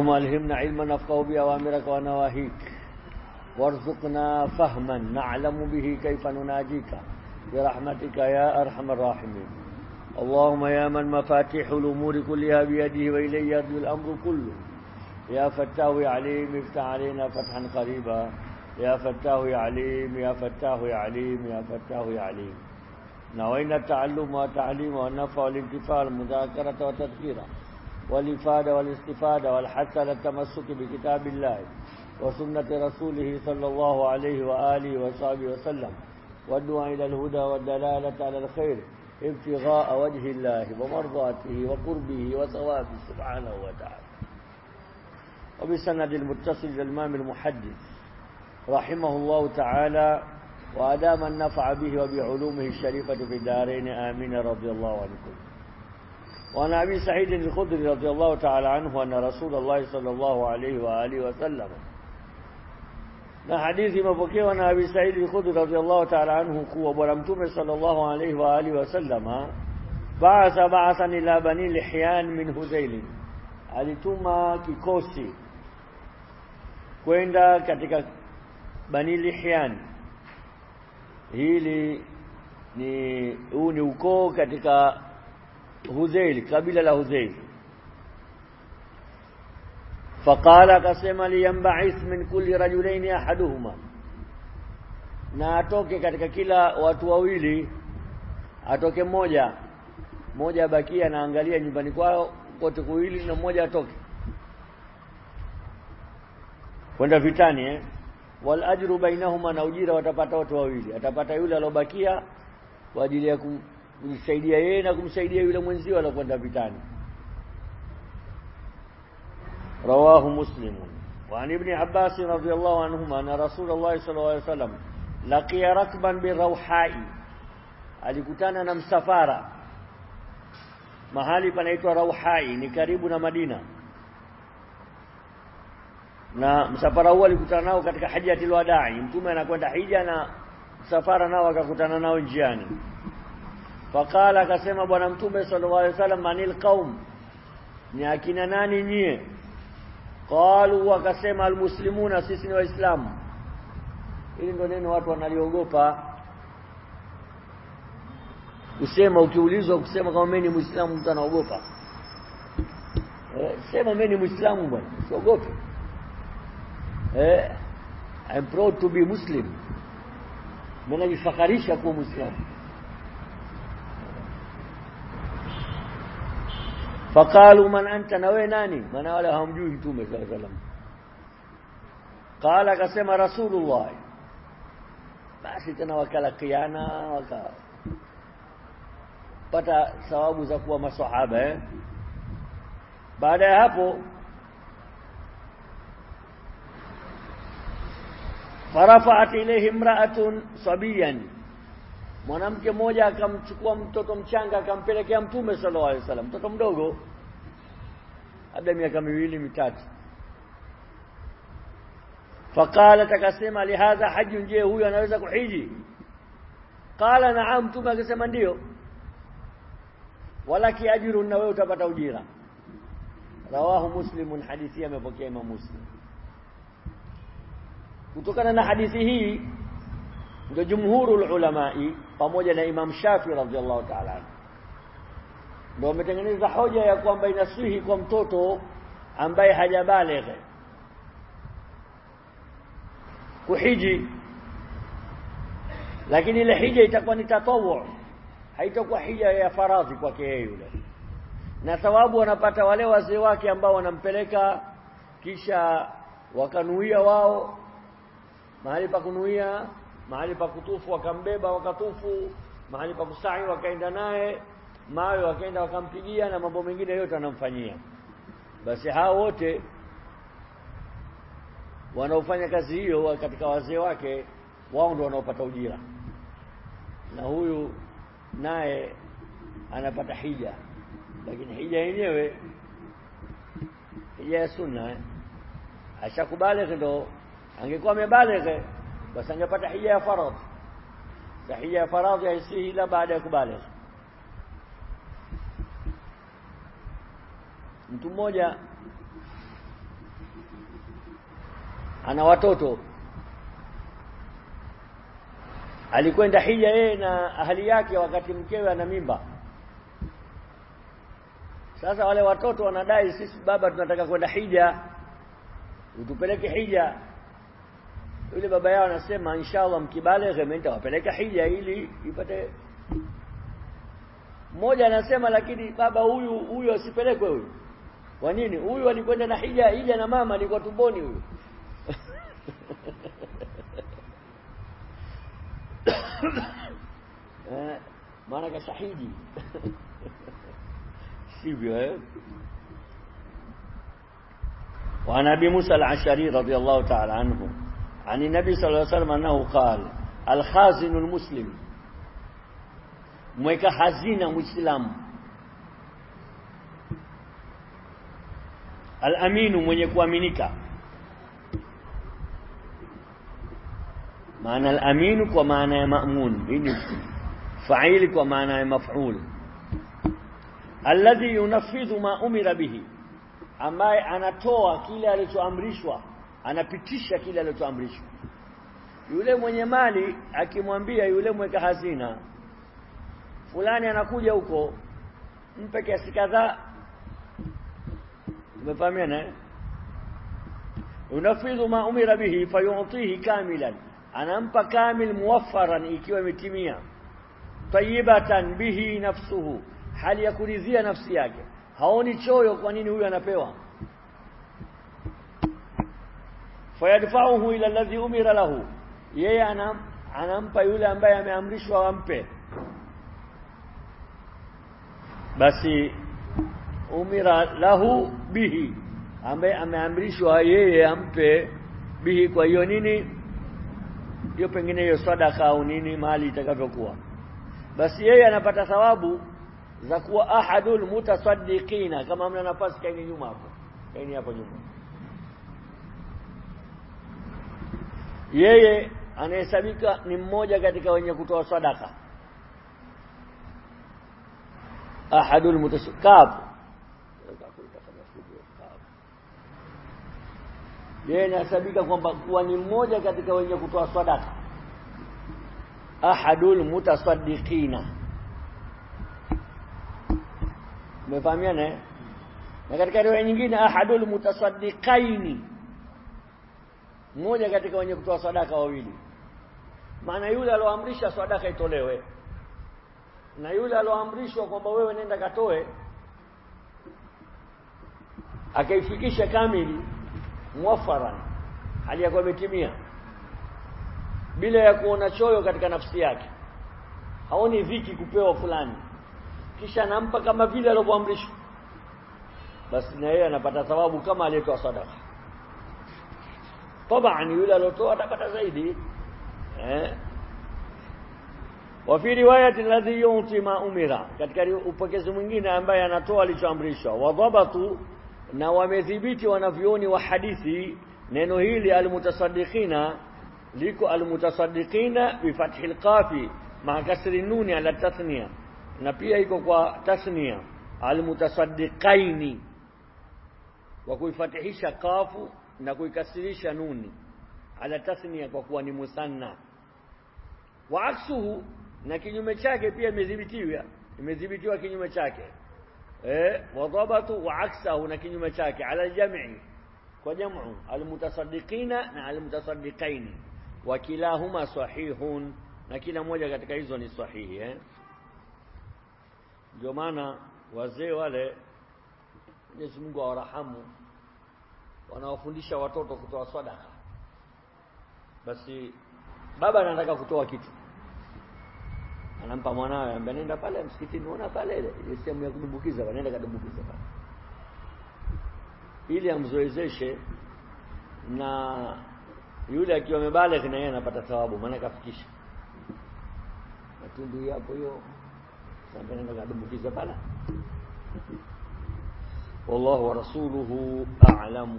اللهم ألهمنا علما نفقه بأوامرك ونواهيك. وارزقنا فهما نعلم به كيف نناجيك. برحمتك يا أرحم الراحمين. اللهم يا من مفاتيح الأمور كلها بيده وإليه يرجو الأمر كله. يا فتاه يا عليم افتح علينا فتحا قريبا. يا فتاه يا عليم يا فتاه يا عليم يا فتاه يا عليم. نوينا التعلم والتعليم والنفع والانتفاع والمذاكرة والتذكيرة والإفادة والاستفادة والحث على التمسك بكتاب الله وسنة رسوله صلى الله عليه وآله وصحبه وسلم والدعاء إلى الهدى والدلالة على الخير ابتغاء وجه الله ومرضاته وقربه وثوابه سبحانه وتعالى. وبسند المتصل للإمام المحدث رحمه الله تعالى وأدام النفع به وبعلومه الشريفة في الدارين آمين رضي الله عنكم. وعن أبي سعيد الخدري رضي الله تعالى عنه أن رسول الله صلى الله عليه وآله وسلم na hadithi imepokewa na Abi Said al-Khudri radhiyallahu ta'ala anhu kuwa bwana mtume sallallahu alayhi wa alihi wasallama ba'atha ba'athan ila bani Lihyan min Hudayl alituma kikosi kwenda katika bani Lihyan hili ni huu ni ukoo katika Huzail kabila la Huzail. Faqala akasema liyamba'ith min kulli rajulaini ahaduhuma. Na atoke katika kila watu wawili atoke mmoja. Mmoja abakia anaangalia nyumbani kwao kote kuwili na mmoja atoke. Kwenda vitani eh? Wal ajru bainahuma na ujira watapata watu wawili. Atapata yule alobakia kwa ajili ya kumsaidia yeye na kumsaidia yule mwenzio alokwenda vitani رواه مسلم وعن ابن عباس رضي الله عنهما أن رسول الله صلى الله عليه وسلم لقي ركبا بالروحاء alikutana na msafara mahali panaitwa Rauhai ni karibu na Madina na msafara huo alikutana nao katika hajatul wadai mtume anakwenda hija na msafara nao akakutana nao njiani faqala akasema bwana mtume sallallahu alaihi wasallam manil qaum? Ni akina nani nyie? Qalu wakasema almuslimuna sisi ni waislamu. Ili ndio neno watu wanaliogopa. Usema ukiulizwa kusema kama mimi ni muislamu mtu anaogopa. Eh, sema mimi ni muislamu bwana usiogope. Eh I'm proud to be muslim. Mimi najifakarisha kuwa muislamu faqalu man anta na wewe nani maana wale hawamjui mtume sallallahu alaihi wasallam qala akasema rasulullah basi tena wakalakiana waka pata sababu za kuwa maswahaba eh baada ya hapo farafa'at ilayhi imra'atun sabiyan mwanamke mmoja akamchukua mtoto mchanga akampelekea mtume sallallahu alaihi wasallam. Mtoto mdogo labda miaka miwili mitatu. Faqalat akasema lihadha hajjun je huyu anaweza kuhiji? Qala na'am mtume akasema ndio walaki ajrun na wewe utapata ujira. Rawahu muslimun hadithi amepokea imam muslim. Kutokana na hadithi hii ndio jumhuru ulamai pamoja na Imam Shafi radhiallahu ta'ala. Ndio wametengeneza hoja ya kwamba inasihi kwa mtoto ambaye hajabalege kuhiji. Lakini ile hija itakuwa ni tatawu haitakuwa hija ya faradhi kwake yeye yule. Na thawabu wanapata wale wazee wake ambao wanampeleka kisha wakanuia wao mahali pa kunuia mahali pa kutufu wakambeba wakatufu mahali pa kusai wakaenda naye mawe wakaenda wakampigia na mambo mengine yote anamfanyia. basi hao wote wanaofanya kazi hiyo katika wazee wake wao ndio wanaopata ujira na huyu naye anapata hija lakini hija yenyewe hija ya sunna eh? ashakubaligh ndo angekuwa amebaligh basi angepata hija ya faradhi hija ya faradhi haisihi ila baada ya kubaligh mtu mmoja ana watoto alikwenda hija yeye na ahali yake wakati mkewe ana mimba sasa wale watoto wanadai sisi baba tunataka kwenda hija utupeleke hija yule baba yao anasema inshallah mkibaleghe mimi nitawapeleka hija ili ipate mmoja anasema lakini baba huyu huyu asipelekwe huyu kwa nini huyu alikwenda na hija hija na mama alikuwa tumboni huyu eh, maana kashahidi sivyo eh وعن ابي موسى العشري رضي الله تعالى عنه عن النبي صلى الله عليه وسلم أنه قال الخازن المسلم. ميك حزين مسلم. الأمين من يكوى منك معنى الأمين ومعنى مأمون. فعيلك ومعنى مفعول. الذي ينفذ ما أمر به. أما أنا توى كلا لتو أمرشوه anapitisha kile alichoamrishwa. Yule mwenye mali akimwambia yule mweka hazina fulani anakuja huko mpe kiasi kadhaa. Umefahamiana eh? Unafidhu ma umira bihi fayutihi kamilan anampa kamil muwaffaran ikiwa imetimia. Tayyibatan bihi nafsuhu hali ya kuridhia nafsi yake. Haoni choyo kwa nini huyu anapewa fayadfa'uhu ila alladhi umira lahu. Yeye anam, anampa yule ambaye ameamrishwa ampe. Basi umira lahu bihi. Ambaye ameamrishwa yeye ampe bihi. Kwa hiyo nini? Hiyo pengine hiyo sadaka au nini mali itakavyokuwa. Basi yeye anapata thawabu za kuwa ahadul mutasaddiqina. Kama mna nafasi kaini nyuma hapo. Kaini hapo nyuma yeye anahesabika ni mmoja katika wenye kutoa sadaka. Ahadul mutasaddiqab yeye anahesabika kwamba kuwa ni mmoja katika wenye kutoa sadaka. Ahadul mutasaddiqina. Umefahamiana eh? Na katika riwaya nyingine ahadul mutasaddiqaini mmoja katika wenye kutoa sadaka wawili. Maana yule aloamrisha sadaka itolewe. Na yule aloamrishwa kwamba wewe nenda katoe akaifikisha kamili muwafaran hali ya imetimia bila ya kuona choyo katika nafsi yake. Haoni viki kupewa fulani. Kisha anampa kama vile alivyoamrishwa. Basi na yeye anapata thawabu kama aliyetoa sadaka طبعا yule aliyotoa atapata zaidi eh wa fi riwayati alladhi yuti ma umira katika upokezi mwingine ambaye anatoa alichoamrishwa wadhabatu na wamedhibiti wanavyoni wa hadithi neno hili almutasaddiqina liko almutasaddiqina bi fathi alqafi ma kasri nuni ala tathniya na pia iko kwa tasnia almutasaddiqaini kwa kuifatihisha kafu na kuikasirisha nuni. Ala tasnia kwa kuwa ni musanna. Wa aksuhu na kinyume chake pia imedhibitiwa. Imedhibitiwa kinyume chake. Eh wadhabatu wa aksahu na kinyume chake. Ala jam'i kwa jamu almutasaddiqina na almutasaddiqaini wa kilahuma sahihun. Na kila moja katika hizo ni sahihi eh. Ndio maana wazee wale Mwenyezi Mungu awarahamu wanawafundisha watoto kutoa sadaka basi baba anataka kutoa kitu. Anampa mwanawe ambaye nenda pale msikitini unaona pale ile sehemu ya kudumbukiza wanaenda kadumbukiza pale. Ili amzoezeshe na yule akiwa amebaligh na yeye anapata thawabu maana kafikisha. Matundu hapo hiyo. Sasa nenda kadumbukiza pale والله ورسوله أعلم.